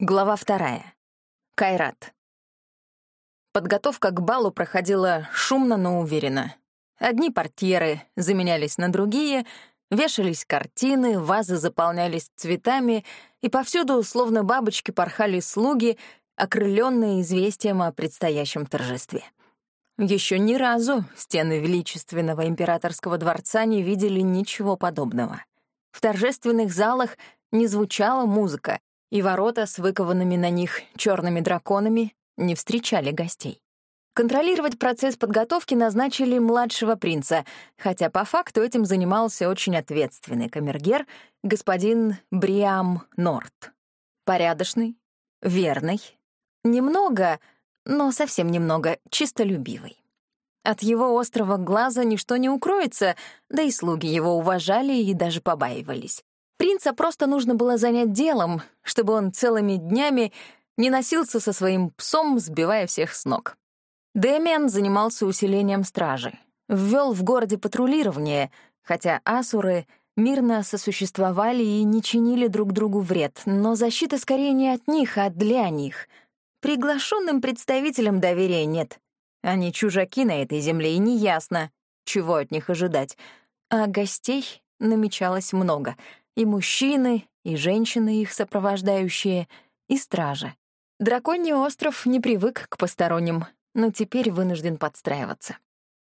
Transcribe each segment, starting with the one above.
Глава вторая. Кайрат. Подготовка к балу проходила шумно, но уверенно. Одни портьеры заменялись на другие, вешались картины, вазы заполнялись цветами, и повсюду, словно бабочки, порхали слуги, окрыленные известием о предстоящем торжестве. Еще ни разу стены величественного императорского дворца не видели ничего подобного. В торжественных залах не звучала музыка, и ворота с выкованными на них черными драконами не встречали гостей. Контролировать процесс подготовки назначили младшего принца, хотя по факту этим занимался очень ответственный камергер, господин Бриам Норт. Порядочный, верный, немного, но совсем немного, чистолюбивый. От его острого глаза ничто не укроется, да и слуги его уважали и даже побаивались. Принца просто нужно было занять делом, чтобы он целыми днями не носился со своим псом, сбивая всех с ног. Дэмиан занимался усилением стражи, ввел в городе патрулирование, хотя асуры мирно сосуществовали и не чинили друг другу вред, но защита скорее не от них, а для них. Приглашенным представителям доверия нет. Они чужаки на этой земле, и неясно, чего от них ожидать. А гостей намечалось много — и мужчины, и женщины, их сопровождающие, и стража. Драконий остров не привык к посторонним, но теперь вынужден подстраиваться.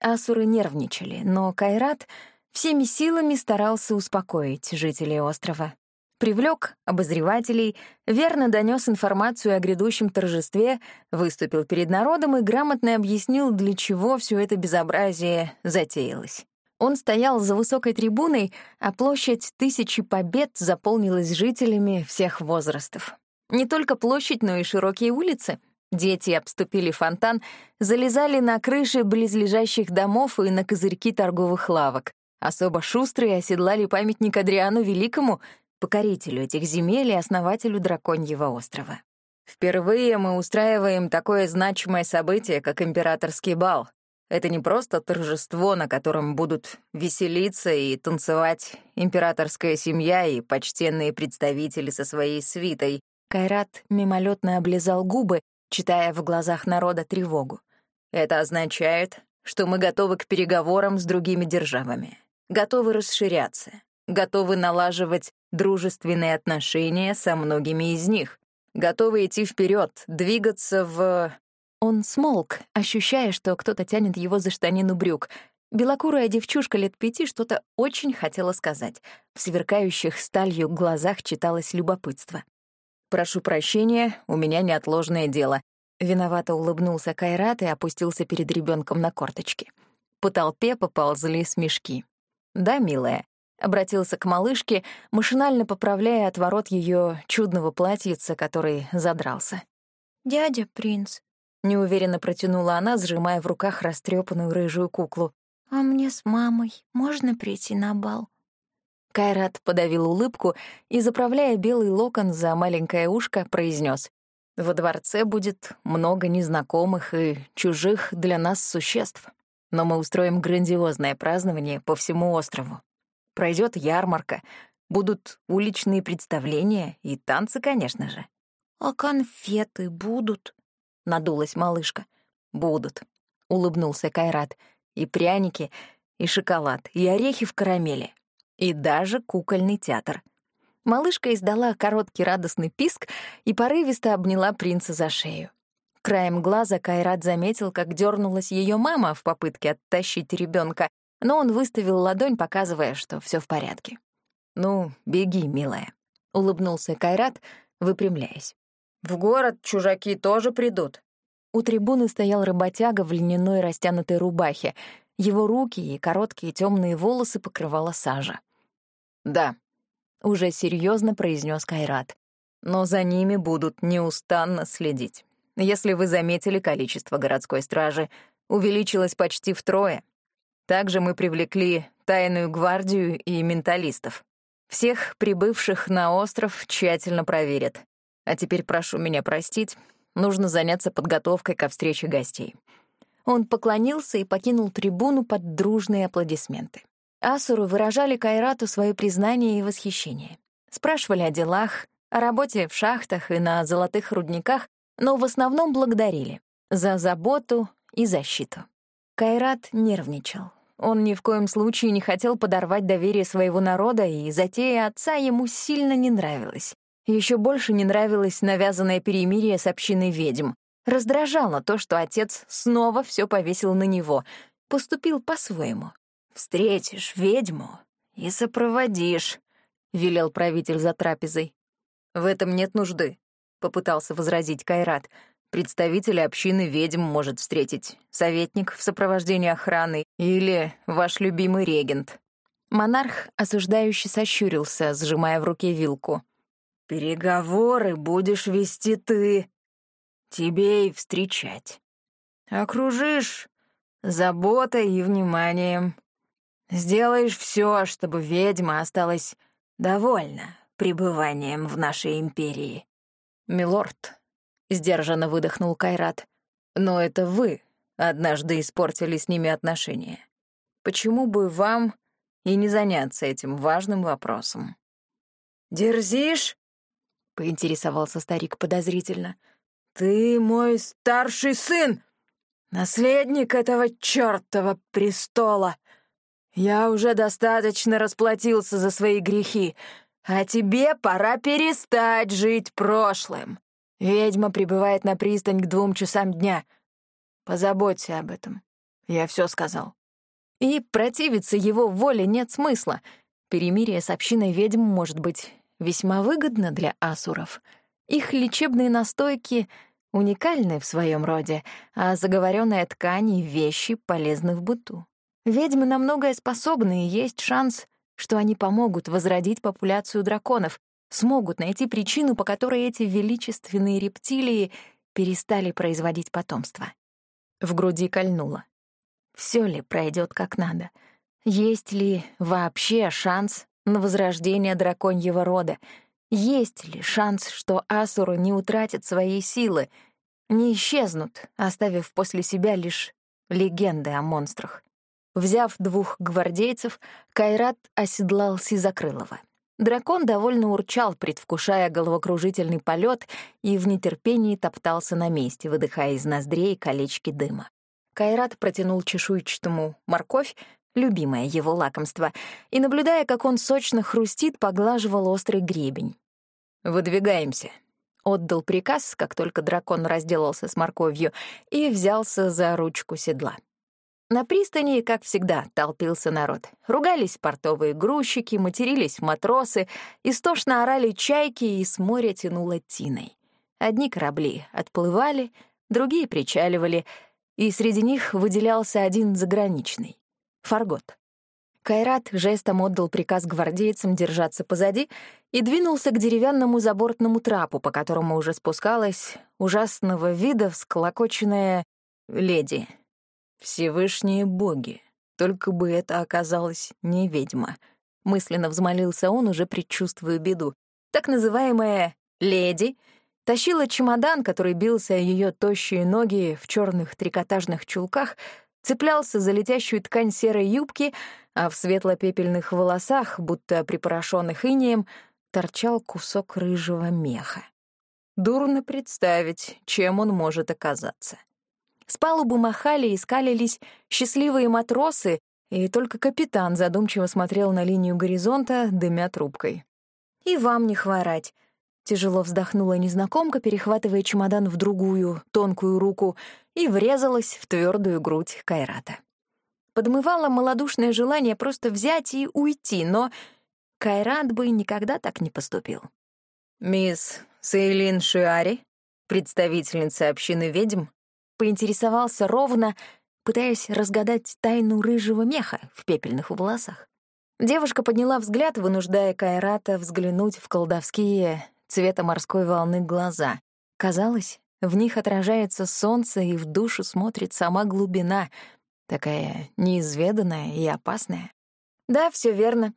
Асуры нервничали, но Кайрат всеми силами старался успокоить жителей острова. Привлек обозревателей, верно донес информацию о грядущем торжестве, выступил перед народом и грамотно объяснил, для чего все это безобразие затеялось. Он стоял за высокой трибуной, а площадь Тысячи Побед заполнилась жителями всех возрастов. Не только площадь, но и широкие улицы. Дети обступили фонтан, залезали на крыши близлежащих домов и на козырьки торговых лавок. Особо шустрые оседлали памятник Адриану Великому, покорителю этих земель и основателю Драконьего острова. Впервые мы устраиваем такое значимое событие, как императорский бал, это не просто торжество, на котором будут веселиться и танцевать императорская семья и почтенные представители со своей свитой. Кайрат мимолетно облизал губы, читая в глазах народа тревогу. Это означает, что мы готовы к переговорам с другими державами, готовы расширяться, готовы налаживать дружественные отношения со многими из них, готовы идти вперед, двигаться в он смолк, ощущая, что кто-то тянет его за штанину брюк. Белокурая девчушка лет пяти что-то очень хотела сказать. В сверкающих сталью глазах читалось любопытство. «Прошу прощения, у меня неотложное дело». Виновато улыбнулся Кайрат и опустился перед ребенком на корточки. По толпе поползли смешки. «Да, милая», — обратился к малышке, машинально поправляя отворот ее чудного платьица, который задрался. «Дядя принц», Неуверенно протянула она, сжимая в руках растрепанную рыжую куклу. «А мне с мамой можно прийти на бал?» Кайрат подавил улыбку и, заправляя белый локон за маленькое ушко, произнес: «Во дворце будет много незнакомых и чужих для нас существ, но мы устроим грандиозное празднование по всему острову. Пройдет ярмарка, будут уличные представления и танцы, конечно же». «А конфеты будут?» Надулась малышка. «Будут», — улыбнулся Кайрат. «И пряники, и шоколад, и орехи в карамели, и даже кукольный театр». Малышка издала короткий радостный писк и порывисто обняла принца за шею. Краем глаза Кайрат заметил, как дернулась ее мама в попытке оттащить ребенка, но он выставил ладонь, показывая, что все в порядке. «Ну, беги, милая», — улыбнулся Кайрат, выпрямляясь. В город чужаки тоже придут». У трибуны стоял работяга в льняной растянутой рубахе. Его руки и короткие темные волосы покрывала сажа. «Да», — уже серьезно произнес Кайрат. «Но за ними будут неустанно следить. Если вы заметили, количество городской стражи увеличилось почти втрое. Также мы привлекли тайную гвардию и менталистов. Всех прибывших на остров тщательно проверят. А теперь прошу меня простить, нужно заняться подготовкой ко встрече гостей». Он поклонился и покинул трибуну под дружные аплодисменты. Асуру выражали Кайрату свое признание и восхищение. Спрашивали о делах, о работе в шахтах и на золотых рудниках, но в основном благодарили за заботу и защиту. Кайрат нервничал. Он ни в коем случае не хотел подорвать доверие своего народа, и затея отца ему сильно не нравилась. Еще больше не нравилось навязанное перемирие с общиной ведьм. Раздражало то, что отец снова все повесил на него, поступил по-своему. «Встретишь ведьму и сопроводишь», — велел правитель за трапезой. «В этом нет нужды», — попытался возразить Кайрат. «Представителя общины ведьм может встретить советник в сопровождении охраны или ваш любимый регент». Монарх осуждающе сощурился, сжимая в руке вилку. «Переговоры будешь вести ты. Тебе и встречать. Окружишь заботой и вниманием. Сделаешь все, чтобы ведьма осталась довольна пребыванием в нашей империи. Милорд, — сдержанно выдохнул Кайрат, — но это вы однажды испортили с ними отношения. Почему бы вам и не заняться этим важным вопросом? «Дерзишь?» — поинтересовался старик подозрительно. «Ты мой старший сын, наследник этого чёртова престола. Я уже достаточно расплатился за свои грехи, а тебе пора перестать жить прошлым. Ведьма прибывает на пристань к двум часам дня. Позаботься об этом. Я все сказал. И противиться его воле нет смысла. Перемирие с общиной ведьм может быть весьма выгодно для асуров. Их лечебные настойки уникальны в своем роде, а заговоренная ткань и вещи полезны в быту. Ведьмы на многое способны, и есть шанс, что они помогут возродить популяцию драконов, смогут найти причину, по которой эти величественные рептилии перестали производить потомство. В груди кольнуло. Все ли пройдет как надо? Есть ли вообще шанс на возрождение драконьего рода? Есть ли шанс, что асуры не утратят своей силы, не исчезнут, оставив после себя лишь легенды о монстрах? Взяв двух гвардейцев, Кайрат оседлал Сизакрылова. Дракон довольно урчал, предвкушая головокружительный полет, и в нетерпении топтался на месте, выдыхая из ноздрей колечки дыма. Кайрат протянул чешуйчатому морковь, любимое его лакомство, и, наблюдая, как он сочно хрустит, поглаживал острый гребень. «Выдвигаемся», — отдал приказ, как только дракон разделался с морковью, и взялся за ручку седла. На пристани, как всегда, толпился народ. Ругались портовые грузчики, матерились матросы, истошно орали чайки и с моря тянуло тиной. Одни корабли отплывали, другие причаливали, и среди них выделялся один заграничный — Фаргот. Кайрат жестом отдал приказ гвардейцам держаться позади и двинулся к деревянному забортному трапу, по которому уже спускалась ужасного вида всклокоченная леди — «Всевышние боги, только бы это оказалась не ведьма», — мысленно взмолился он, уже предчувствуя беду. Так называемая «леди» тащила чемодан, который бился о ее тощие ноги в черных трикотажных чулках, цеплялся за летящую ткань серой юбки, а в светло-пепельных волосах, будто припорошенных инеем, торчал кусок рыжего меха. Дурно представить, чем он может оказаться. С палубы махали и скалились счастливые матросы, и только капитан задумчиво смотрел на линию горизонта, дымя трубкой. «И вам не хворать», — тяжело вздохнула незнакомка, перехватывая чемодан в другую, тонкую руку, и врезалась в твердую грудь Кайрата. Подмывало малодушное желание просто взять и уйти, но Кайрат бы никогда так не поступил. «Мисс Сейлин Шиари, представительница общины ведьм, поинтересовался ровно, пытаясь разгадать тайну рыжего меха в пепельных волосах. Девушка подняла взгляд, вынуждая Кайрата взглянуть в колдовские цвета морской волны глаза. Казалось, в них отражается солнце, и в душу смотрит сама глубина, такая неизведанная и опасная. Да, все верно.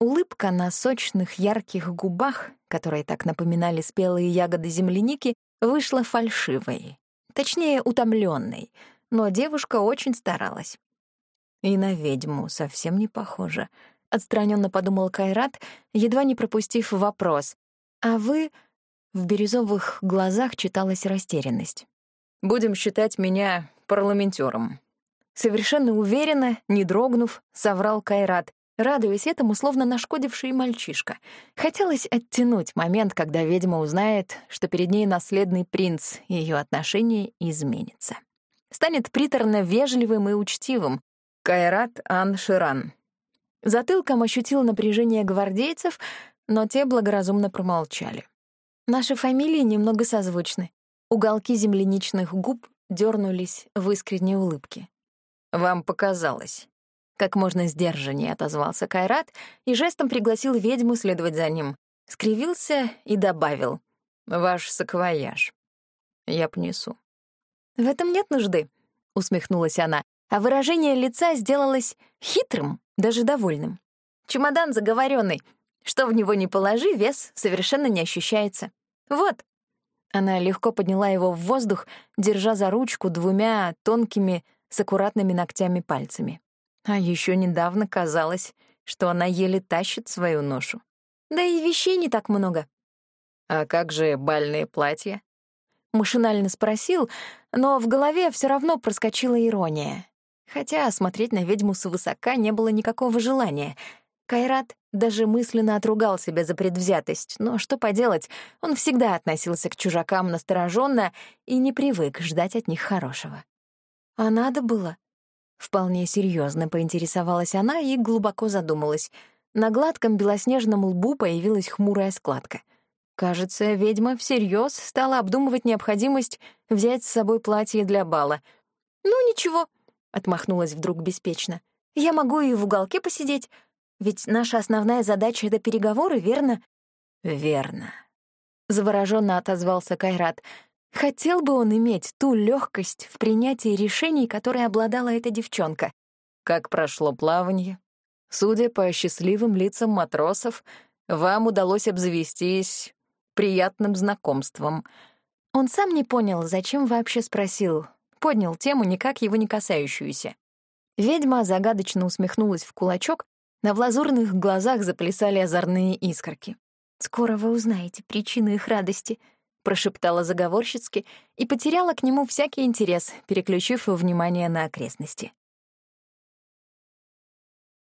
Улыбка на сочных ярких губах, которые так напоминали спелые ягоды земляники, вышла фальшивой, Точнее, утомленной, но девушка очень старалась. И на ведьму совсем не похоже. Отстраненно подумал Кайрат, едва не пропустив вопрос. А вы...» В бирюзовых глазах читалась растерянность. «Будем считать меня парламентером. Совершенно уверенно, не дрогнув, соврал Кайрат, радуясь этому, словно нашкодивший мальчишка. Хотелось оттянуть момент, когда ведьма узнает, что перед ней наследный принц, и ее отношение изменится. Станет приторно вежливым и учтивым. Кайрат Ан-Ширан. Затылком ощутил напряжение гвардейцев, но те благоразумно промолчали. Наши фамилии немного созвучны. Уголки земляничных губ дернулись в искренней улыбке. «Вам показалось». Как можно сдержаннее отозвался Кайрат и жестом пригласил ведьму следовать за ним. Скривился и добавил. «Ваш саквояж. Я понесу». «В этом нет нужды», — усмехнулась она, а выражение лица сделалось хитрым, даже довольным. «Чемодан заговоренный. Что в него не положи, вес совершенно не ощущается. Вот». Она легко подняла его в воздух, держа за ручку двумя тонкими с аккуратными ногтями пальцами. А еще недавно казалось, что она еле тащит свою ношу. Да и вещей не так много. «А как же бальные платья?» Машинально спросил, но в голове все равно проскочила ирония. Хотя смотреть на ведьму свысока не было никакого желания. Кайрат даже мысленно отругал себя за предвзятость, но что поделать, он всегда относился к чужакам настороженно и не привык ждать от них хорошего. А надо было. Вполне серьезно поинтересовалась она и глубоко задумалась. На гладком белоснежном лбу появилась хмурая складка. Кажется, ведьма всерьез стала обдумывать необходимость взять с собой платье для бала. «Ну, ничего», — отмахнулась вдруг беспечно. «Я могу и в уголке посидеть, ведь наша основная задача — это переговоры, верно?» «Верно», — завороженно отозвался Кайрат. Хотел бы он иметь ту легкость в принятии решений, которой обладала эта девчонка. «Как прошло плавание?» Судя по счастливым лицам матросов, вам удалось обзавестись приятным знакомством. Он сам не понял, зачем вообще спросил. Поднял тему, никак его не касающуюся. Ведьма загадочно усмехнулась в кулачок, на влазурных глазах заплясали озорные искорки. «Скоро вы узнаете причину их радости», — прошептала заговорщицки и потеряла к нему всякий интерес, переключив внимание на окрестности.